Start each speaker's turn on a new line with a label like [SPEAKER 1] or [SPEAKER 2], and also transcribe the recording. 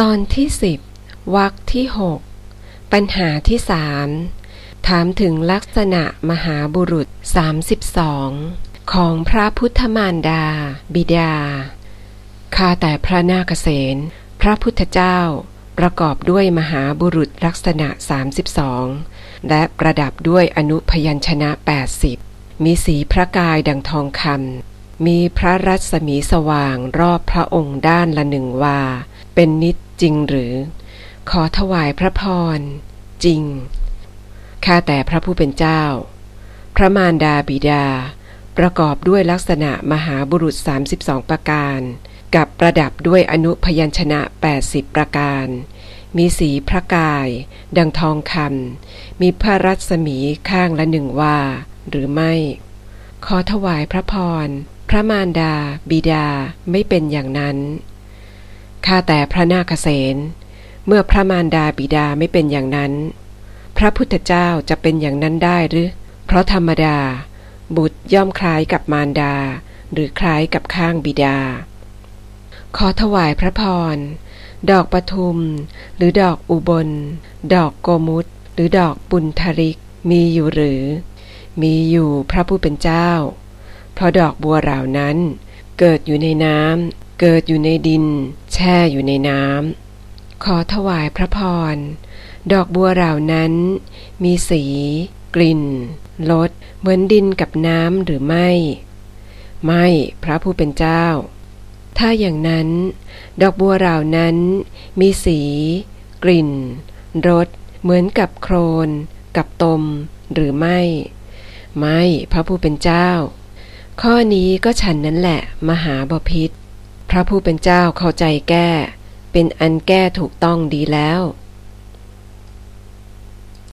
[SPEAKER 1] ตอนที่สิบวรรคที่หกปัญหาที่สามถามถึงลักษณะมหาบุรุษสามสิบสองของพระพุทธมารดา บิดา ข้าแต่พระนาคเษนพระพุทธเจ้า ประกอบด้วยมหาบุรุษลักษณะ 32 และประดับด้วยอนุพยัญชนะ 80 มีสีพระกายดังทองคำมีพระรัศมีสว่างรอบพระองค์ด้านละหนึ่งวา เป็นนิ จริงหรือ ขอถวายพระพร จริง ข้าแต่พระผู้เป็นเจ้า พระมารดาบิดา ประกอบด้วยลักษณะมหาบุรุษ 32 ประการ กับประดับด้วยอนุพยัญชนะ 80 ประการ มีสีพระกาย ดังทองคำมีพระรัศมีข้างละหนึ่งวาหรือไม่ ขอถวายพระพร พระมารดา บิดาไม่เป็นอย่างนั้น ข้าแต่พระนาคเษนเมื่อพระมารดาบิดาไม่เป็นอย่างนั้น พระพุทธเจ้าจะเป็นอย่างนั้นได้หรือ เพราะธรรมดา บุตรย่อมคล้ายกับมารดา หรือคล้ายกับข้างบิดา ขอถวายพระพร ดอกปทุม หรือดอกอุบล ดอกโกมุตหรือดอกบุญทริก มีอยู่หรือ มีอยู่พระผู้เป็นเจ้า เพราะดอกบัวเหล่านั้นเกิดอยู่ในน้ำ เกิดอยู่ในดิน แช่อยู่ในน้ำขอถวายพระพร ดอกบัวเหล่านั้น มีสี กลิ่นรสเหมือนดินกับน้ำหรือไม่ ไม่พระผู้เป็นเจ้า ถ้าอย่างนั้น ดอกบัวเหล่านั้น มีสี กลิ่นรสเหมือนกับโครน กับตม หรือไม่ ไม่พระผู้เป็นเจ้า ข้อนี้ก็ฉันนั้นแหละ มหาบพิษ พระผู้เป็นเจ้าเข้าใจแก้ เป็นอันแก้ถูกต้องดีแล้ว